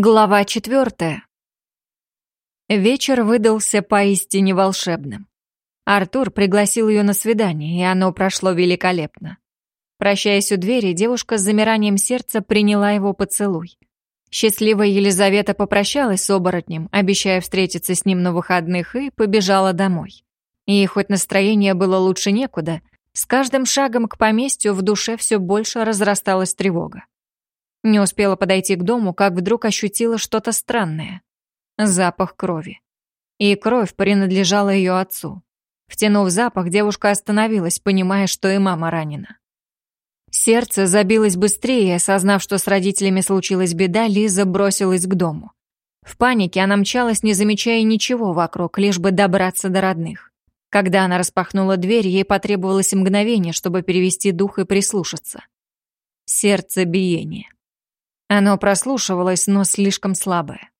Глава четвертая. Вечер выдался поистине волшебным. Артур пригласил ее на свидание, и оно прошло великолепно. Прощаясь у двери, девушка с замиранием сердца приняла его поцелуй. Счастливая Елизавета попрощалась с оборотнем, обещая встретиться с ним на выходных, и побежала домой. И хоть настроение было лучше некуда, с каждым шагом к поместью в душе все больше разрасталась тревога. Не успела подойти к дому, как вдруг ощутила что-то странное. Запах крови. И кровь принадлежала ее отцу. Втянув запах, девушка остановилась, понимая, что и мама ранена. Сердце забилось быстрее, осознав, что с родителями случилась беда, Лиза бросилась к дому. В панике она мчалась, не замечая ничего вокруг, лишь бы добраться до родных. Когда она распахнула дверь, ей потребовалось мгновение, чтобы перевести дух и прислушаться. Сердце биение. Оно прослушивалось, но слишком слабое.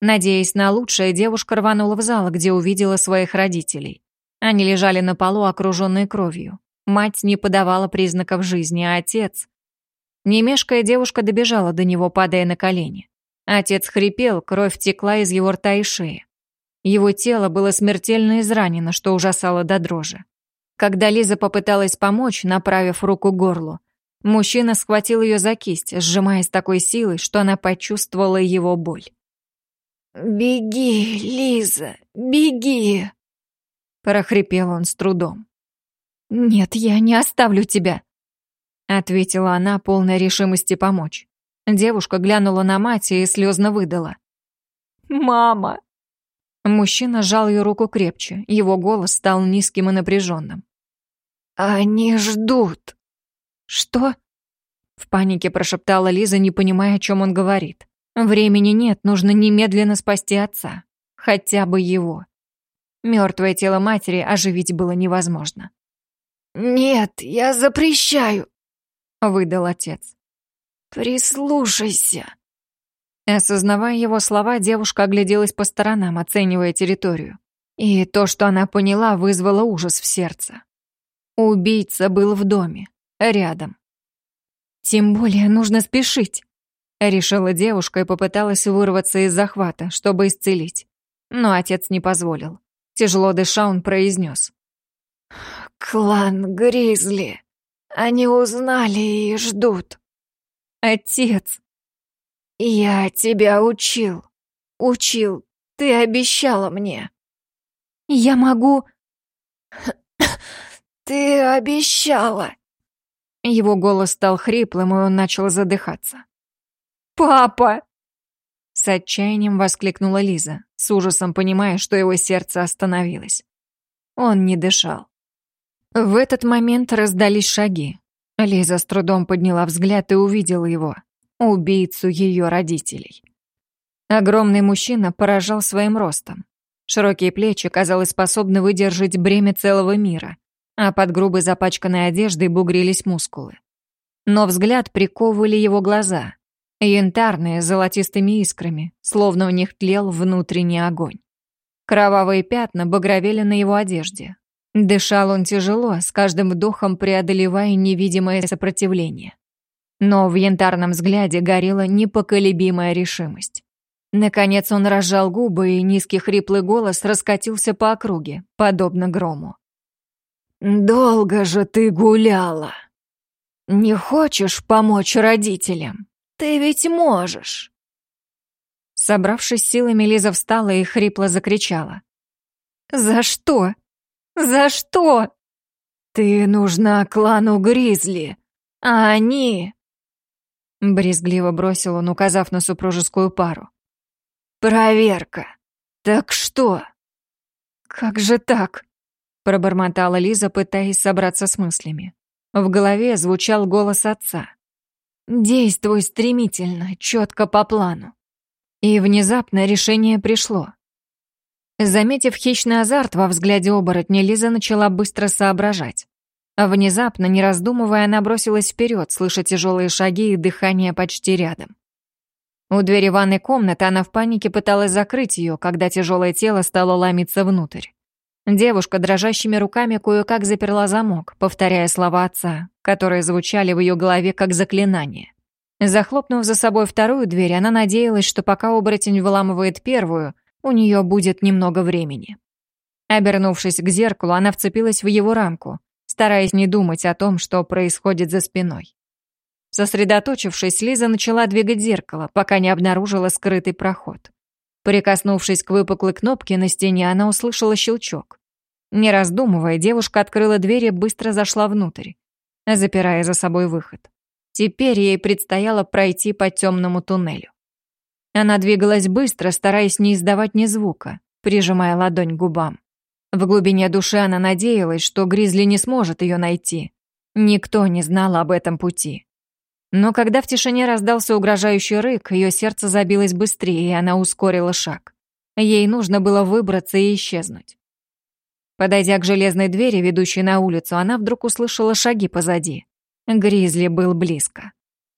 Надеясь на лучшее, девушка рванула в зал, где увидела своих родителей. Они лежали на полу, окруженные кровью. Мать не подавала признаков жизни, а отец... Немешкая девушка добежала до него, падая на колени. Отец хрипел, кровь текла из его рта и шеи. Его тело было смертельно изранено, что ужасало до дрожи. Когда Лиза попыталась помочь, направив руку к горлу, Мужчина схватил ее за кисть, сжимая с такой силой, что она почувствовала его боль. «Беги, Лиза, беги!» прохрипел он с трудом. «Нет, я не оставлю тебя», ответила она, полной решимости помочь. Девушка глянула на мать и слезно выдала. «Мама!» Мужчина сжал ее руку крепче, его голос стал низким и напряженным. «Они ждут!» «Что?» В панике прошептала Лиза, не понимая, о чем он говорит. «Времени нет, нужно немедленно спасти отца. Хотя бы его». Мертвое тело матери оживить было невозможно. «Нет, я запрещаю», — выдал отец. «Прислушайся». Осознавая его слова, девушка огляделась по сторонам, оценивая территорию. И то, что она поняла, вызвало ужас в сердце. Убийца был в доме. Рядом. Тем более нужно спешить. Решила девушка и попыталась вырваться из захвата, чтобы исцелить. Но отец не позволил. Тяжело дыша, он произнес. «Клан Гризли. Они узнали и ждут». «Отец!» «Я тебя учил. Учил. Ты обещала мне». «Я могу...» «Ты обещала. Его голос стал хриплым, и он начал задыхаться. «Папа!» С отчаянием воскликнула Лиза, с ужасом понимая, что его сердце остановилось. Он не дышал. В этот момент раздались шаги. Лиза с трудом подняла взгляд и увидела его, убийцу ее родителей. Огромный мужчина поражал своим ростом. Широкие плечи, казалось, способны выдержать бремя целого мира а под грубой запачканной одеждой бугрились мускулы. Но взгляд приковывали его глаза, янтарные с золотистыми искрами, словно в них тлел внутренний огонь. Кровавые пятна багровели на его одежде. Дышал он тяжело, с каждым вдохом преодолевая невидимое сопротивление. Но в янтарном взгляде горела непоколебимая решимость. Наконец он разжал губы, и низкий хриплый голос раскатился по округе, подобно грому. «Долго же ты гуляла. Не хочешь помочь родителям? Ты ведь можешь». Собравшись силами, Лиза встала и хрипло закричала. «За что? За что?» «Ты нужна клану Гризли, а они...» Брезгливо бросил он, указав на супружескую пару. «Проверка. Так что?» «Как же так?» Пробормотала Лиза, пытаясь собраться с мыслями. В голове звучал голос отца. «Действуй стремительно, четко по плану». И внезапно решение пришло. Заметив хищный азарт во взгляде оборотня, Лиза начала быстро соображать. Внезапно, не раздумывая, она бросилась вперед, слыша тяжелые шаги и дыхание почти рядом. У двери ванной комнаты она в панике пыталась закрыть ее, когда тяжелое тело стало ломиться внутрь. Девушка дрожащими руками кое-как заперла замок, повторяя слова отца, которые звучали в ее голове как заклинание. Захлопнув за собой вторую дверь, она надеялась, что пока оборотень выламывает первую, у нее будет немного времени. Обернувшись к зеркалу, она вцепилась в его рамку, стараясь не думать о том, что происходит за спиной. Сосредоточившись, Лиза начала двигать зеркало, пока не обнаружила скрытый проход. Прикоснувшись к выпуклой кнопке на стене, она услышала щелчок. Не раздумывая, девушка открыла дверь и быстро зашла внутрь, запирая за собой выход. Теперь ей предстояло пройти по темному туннелю. Она двигалась быстро, стараясь не издавать ни звука, прижимая ладонь к губам. В глубине души она надеялась, что Гризли не сможет ее найти. Никто не знал об этом пути. Но когда в тишине раздался угрожающий рык, ее сердце забилось быстрее, и она ускорила шаг. Ей нужно было выбраться и исчезнуть. Подойдя к железной двери, ведущей на улицу, она вдруг услышала шаги позади. Гризли был близко.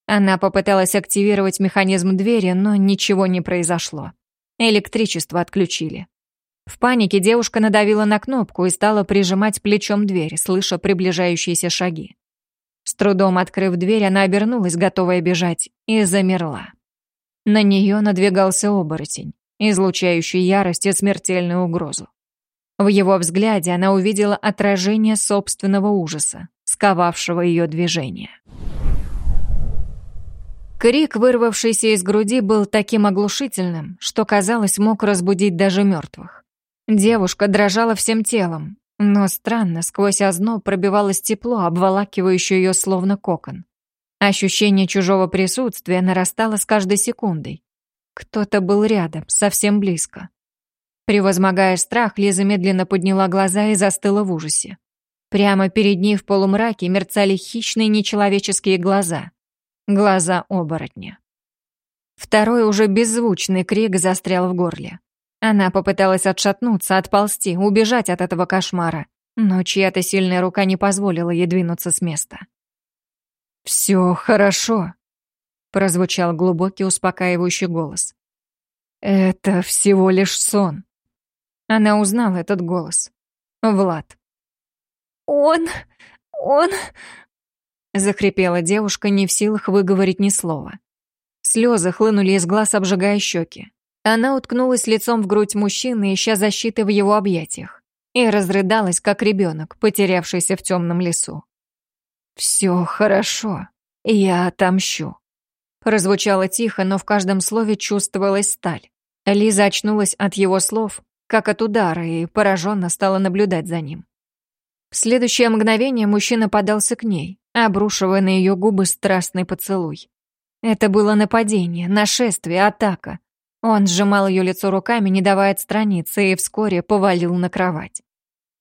Она попыталась активировать механизм двери, но ничего не произошло. Электричество отключили. В панике девушка надавила на кнопку и стала прижимать плечом дверь, слыша приближающиеся шаги. С трудом открыв дверь, она обернулась, готовая бежать, и замерла. На нее надвигался оборотень, излучающий ярость и смертельную угрозу. В его взгляде она увидела отражение собственного ужаса, сковавшего ее движение. Крик, вырвавшийся из груди, был таким оглушительным, что, казалось, мог разбудить даже мертвых. Девушка дрожала всем телом, но странно, сквозь озноб пробивалось тепло, обволакивающее ее словно кокон. Ощущение чужого присутствия нарастало с каждой секундой. Кто-то был рядом, совсем близко. Превозмогая страх, Лиза медленно подняла глаза и застыла в ужасе. Прямо перед ней в полумраке мерцали хищные нечеловеческие глаза. Глаза оборотня. Второй уже беззвучный крик застрял в горле. Она попыталась отшатнуться, отползти, убежать от этого кошмара, но чья-то сильная рука не позволила ей двинуться с места. «Все хорошо», — прозвучал глубокий успокаивающий голос. «Это всего лишь сон». Она узнала этот голос. Влад. «Он... он...» Захрипела девушка, не в силах выговорить ни слова. Слезы хлынули из глаз, обжигая щеки. Она уткнулась лицом в грудь мужчины, ища защиты в его объятиях, и разрыдалась, как ребенок, потерявшийся в темном лесу. «Все хорошо, я отомщу». Прозвучало тихо, но в каждом слове чувствовалась сталь. Лиза очнулась от его слов, как от удара, и пораженно стала наблюдать за ним. В следующее мгновение мужчина подался к ней, обрушивая на ее губы страстный поцелуй. Это было нападение, нашествие, атака, он сжимал ее лицо руками, не давая отстраниться, и вскоре повалил на кровать.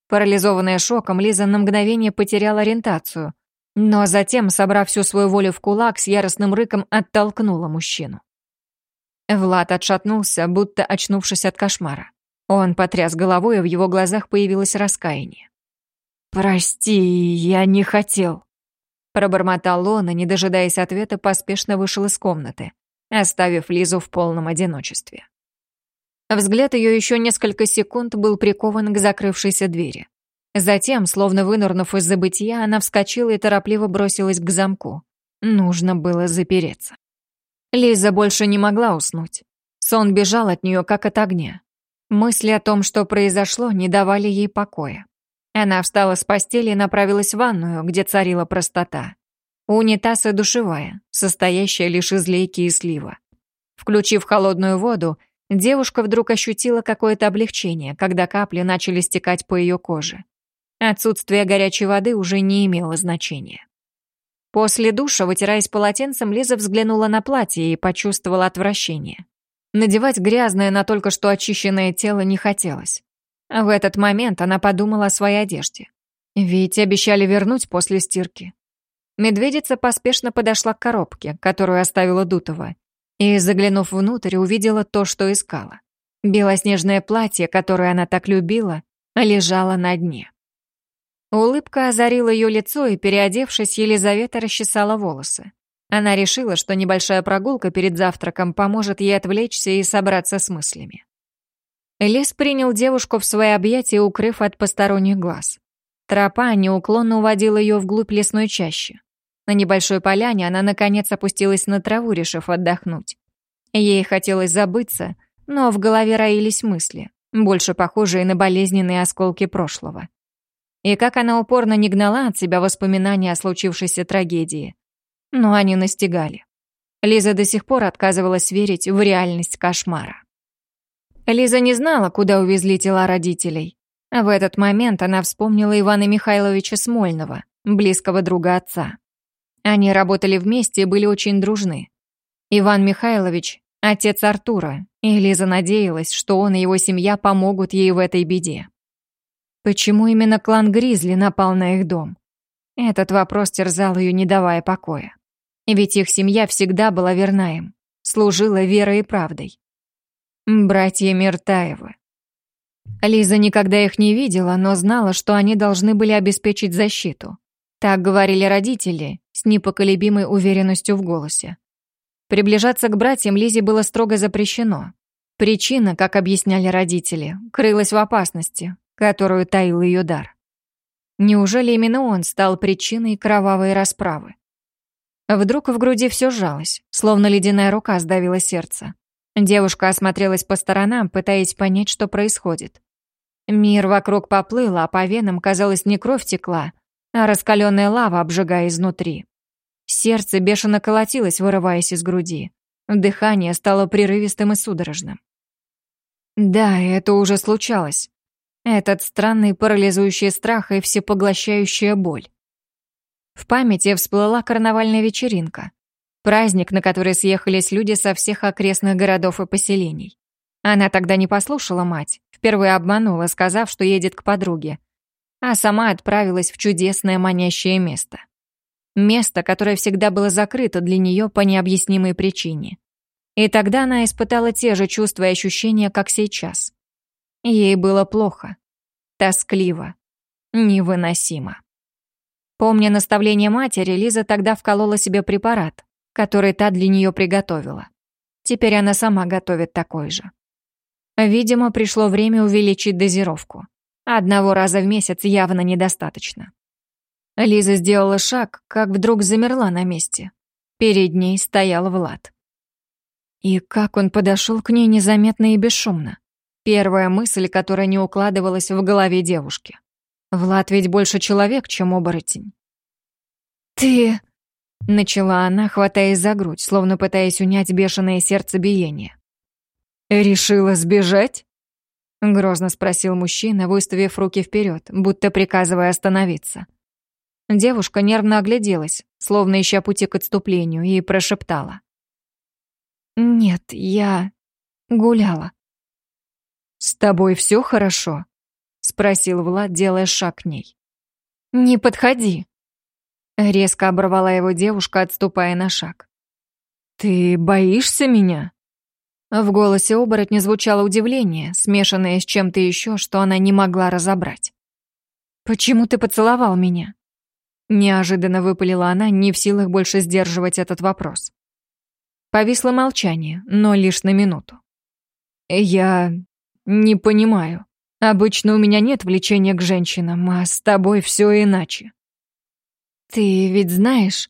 Парализованная шоком, Лиза на мгновение потеряла ориентацию, но затем, собрав всю свою волю в кулак, с яростным рыком оттолкнула мужчину. Влад отшатнулся, будто очнувшись от кошмара. Он потряс головой, и в его глазах появилось раскаяние. «Прости, я не хотел», — пробормотал он, и, не дожидаясь ответа, поспешно вышел из комнаты, оставив Лизу в полном одиночестве. Взгляд ее еще несколько секунд был прикован к закрывшейся двери. Затем, словно вынырнув из забытия, она вскочила и торопливо бросилась к замку. Нужно было запереться. Лиза больше не могла уснуть. Сон бежал от нее, как от огня. Мысли о том, что произошло, не давали ей покоя. Она встала с постели и направилась в ванную, где царила простота. Унитаз и душевая, состоящая лишь из лейки и слива. Включив холодную воду, девушка вдруг ощутила какое-то облегчение, когда капли начали стекать по ее коже. Отсутствие горячей воды уже не имело значения. После душа, вытираясь полотенцем, Лиза взглянула на платье и почувствовала отвращение. Надевать грязное на только что очищенное тело не хотелось. В этот момент она подумала о своей одежде. Ведь обещали вернуть после стирки. Медведица поспешно подошла к коробке, которую оставила Дутова, и, заглянув внутрь, увидела то, что искала. Белоснежное платье, которое она так любила, лежало на дне. Улыбка озарила ее лицо, и, переодевшись, Елизавета расчесала волосы. Она решила, что небольшая прогулка перед завтраком поможет ей отвлечься и собраться с мыслями. Лес принял девушку в свои объятия, укрыв от посторонних глаз. Тропа неуклонно уводила ее вглубь лесной чащи. На небольшой поляне она наконец опустилась на траву, решив отдохнуть. Ей хотелось забыться, но в голове роились мысли, больше похожие на болезненные осколки прошлого. И как она упорно не гнала от себя воспоминания о случившейся трагедии. Но они настигали. Лиза до сих пор отказывалась верить в реальность кошмара. Лиза не знала, куда увезли тела родителей. В этот момент она вспомнила Ивана Михайловича Смольного, близкого друга отца. Они работали вместе и были очень дружны. Иван Михайлович — отец Артура, и Лиза надеялась, что он и его семья помогут ей в этой беде. Почему именно клан Гризли напал на их дом? Этот вопрос терзал ее, не давая покоя. Ведь их семья всегда была верна им, служила верой и правдой. Братья Миртаевы. Лиза никогда их не видела, но знала, что они должны были обеспечить защиту. Так говорили родители, с непоколебимой уверенностью в голосе. Приближаться к братьям Лизе было строго запрещено. Причина, как объясняли родители, крылась в опасности, которую таил ее дар. Неужели именно он стал причиной кровавой расправы? Вдруг в груди все сжалось, словно ледяная рука сдавила сердце. Девушка осмотрелась по сторонам, пытаясь понять, что происходит. Мир вокруг поплыл, а по венам, казалось, не кровь текла, а раскаленная лава, обжигая изнутри. Сердце бешено колотилось, вырываясь из груди. Дыхание стало прерывистым и судорожным. Да, это уже случалось. Этот странный парализующий страх и всепоглощающая боль. В памяти всплыла карнавальная вечеринка. Праздник, на который съехались люди со всех окрестных городов и поселений. Она тогда не послушала мать, впервые обманула, сказав, что едет к подруге, а сама отправилась в чудесное манящее место. Место, которое всегда было закрыто для нее по необъяснимой причине. И тогда она испытала те же чувства и ощущения, как сейчас. Ей было плохо, тоскливо, невыносимо. Помня наставление матери, Лиза тогда вколола себе препарат, который та для нее приготовила. Теперь она сама готовит такой же. Видимо, пришло время увеличить дозировку. Одного раза в месяц явно недостаточно. Лиза сделала шаг, как вдруг замерла на месте. Перед ней стоял Влад. И как он подошел к ней незаметно и бесшумно. Первая мысль, которая не укладывалась в голове девушки. Влад ведь больше человек, чем оборотень. «Ты...» — начала она, хватаясь за грудь, словно пытаясь унять бешеное сердцебиение. «Решила сбежать?» — грозно спросил мужчина, выставив руки вперед, будто приказывая остановиться. Девушка нервно огляделась, словно ища пути к отступлению, и прошептала. «Нет, я гуляла». «С тобой все хорошо?» — спросил Влад, делая шаг к ней. «Не подходи!» Резко оборвала его девушка, отступая на шаг. «Ты боишься меня?» В голосе оборотня звучало удивление, смешанное с чем-то еще, что она не могла разобрать. «Почему ты поцеловал меня?» Неожиданно выпалила она, не в силах больше сдерживать этот вопрос. Повисло молчание, но лишь на минуту. «Я не понимаю. Обычно у меня нет влечения к женщинам, а с тобой все иначе». «Ты ведь знаешь...»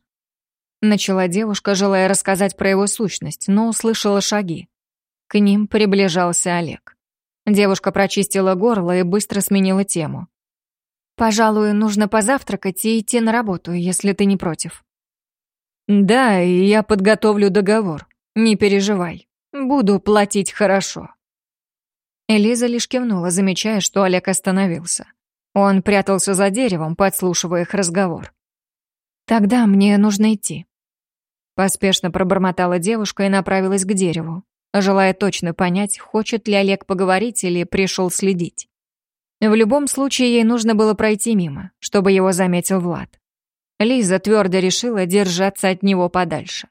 Начала девушка, желая рассказать про его сущность, но услышала шаги. К ним приближался Олег. Девушка прочистила горло и быстро сменила тему. «Пожалуй, нужно позавтракать и идти на работу, если ты не против». «Да, и я подготовлю договор. Не переживай. Буду платить хорошо». Элиза лишь кивнула, замечая, что Олег остановился. Он прятался за деревом, подслушивая их разговор. «Тогда мне нужно идти». Поспешно пробормотала девушка и направилась к дереву, желая точно понять, хочет ли Олег поговорить или пришел следить. В любом случае, ей нужно было пройти мимо, чтобы его заметил Влад. Лиза твердо решила держаться от него подальше.